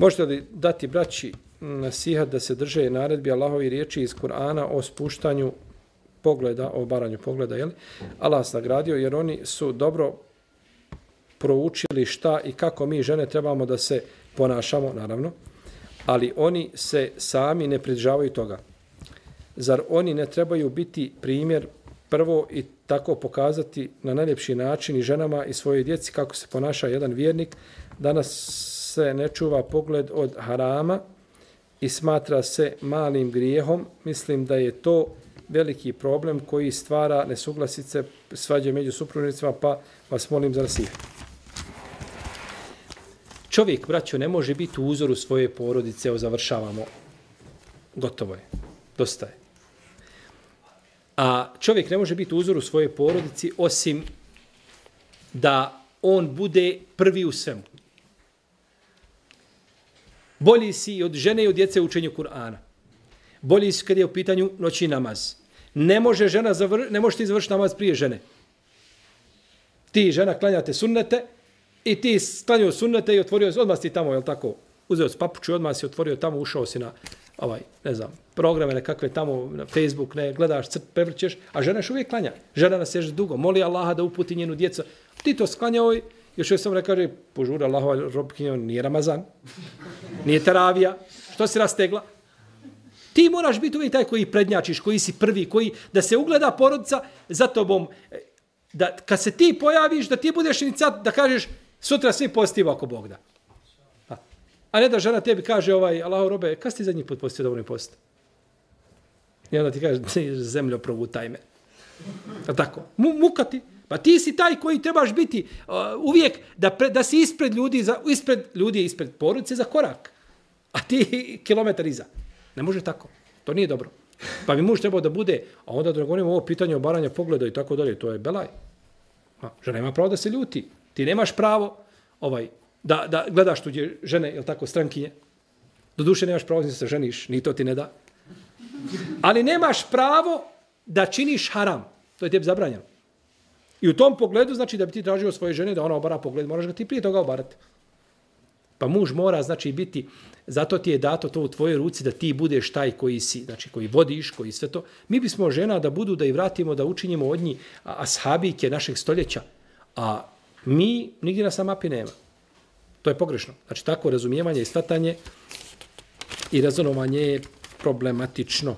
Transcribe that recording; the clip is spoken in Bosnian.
Možete li dati braći mm, nasihat da se drže naredbi Allahovi riječi iz Kur'ana o spuštanju pogleda, o baranju pogleda, jel? Allah se nagradio jer oni su dobro proučili šta i kako mi žene trebamo da se ponašamo, naravno, ali oni se sami ne pridržavaju toga. Zar oni ne trebaju biti primjer prvo i tako pokazati na najljepši način i ženama i svojoj djeci kako se ponaša jedan vjernik, danas se ne čuva pogled od harama i smatra se malim grijehom. Mislim da je to veliki problem koji stvara nesuglasice svađe među supružnicima, pa vas molim za nasihe. Čovjek, braćo, ne može biti u uzoru svoje porodice, evo završavamo. Gotovo je. Dosta je. A čovjek ne može biti uzor u svojoj porodici osim da on bude prvi u svemu. Bolji si od žene i od djece u učenju Kur'ana. Bolji si kad je u pitanju noći namaz. Ne može žena zavr... ne može ti završiti namaz prije žene. Ti žena klanjate sunnete i ti klanjao sunnete i otvorio odmah si tamo, je tako? Uzeo si papuću i odmah si otvorio tamo, ušao si na ovaj, ne znam, programe nekakve tamo na Facebook, ne, gledaš, crt, prevrćeš, a žena još uvijek klanja. Žena nas ježe dugo, moli Allaha da uputi njenu djecu. Ti to sklanjao i još još sam rekao, požura Allahova robkinja, nije Ramazan, nije teravija, što se rastegla? Ti moraš biti uvijek taj koji prednjačiš, koji si prvi, koji da se ugleda porodica za tobom, da kad se ti pojaviš, da ti budeš inicijat, da kažeš sutra svi postivo ako Bog da. A ne da žena tebi kaže, ovaj, Allaho robe, kad si ti zadnji put postio dobrovni post? I onda ti kaže, zemljo progutaj me. A tako, muka ti. Pa ti si taj koji trebaš biti uh, uvijek da, pre, da si ispred ljudi, za, ispred ljudi ispred porodice za korak. A ti kilometar iza. Ne može tako. To nije dobro. Pa bi muž trebao da bude, a onda da govorimo ovo pitanje obaranja pogleda i tako dalje, to je belaj. A, žena ima pravo da se ljuti. Ti nemaš pravo ovaj da, da gledaš tuđe žene, jel tako, strankinje. Do duše nemaš pravo da se ženiš, ni to ti ne da. Ali nemaš pravo da činiš haram. To je tebi zabranjeno. I u tom pogledu znači da bi ti tražio svoje žene da ona obara pogled, moraš ga ti prije toga obarati. Pa muž mora znači biti, zato ti je dato to u tvojoj ruci da ti budeš taj koji si, znači koji vodiš, koji sve to. Mi bismo žena da budu da i vratimo, da učinimo od njih ashabike našeg stoljeća. A mi nigdje nas na mapi nema. To je pogrešno. Znači tako razumijevanje i svatanje i razonovanje je problematično.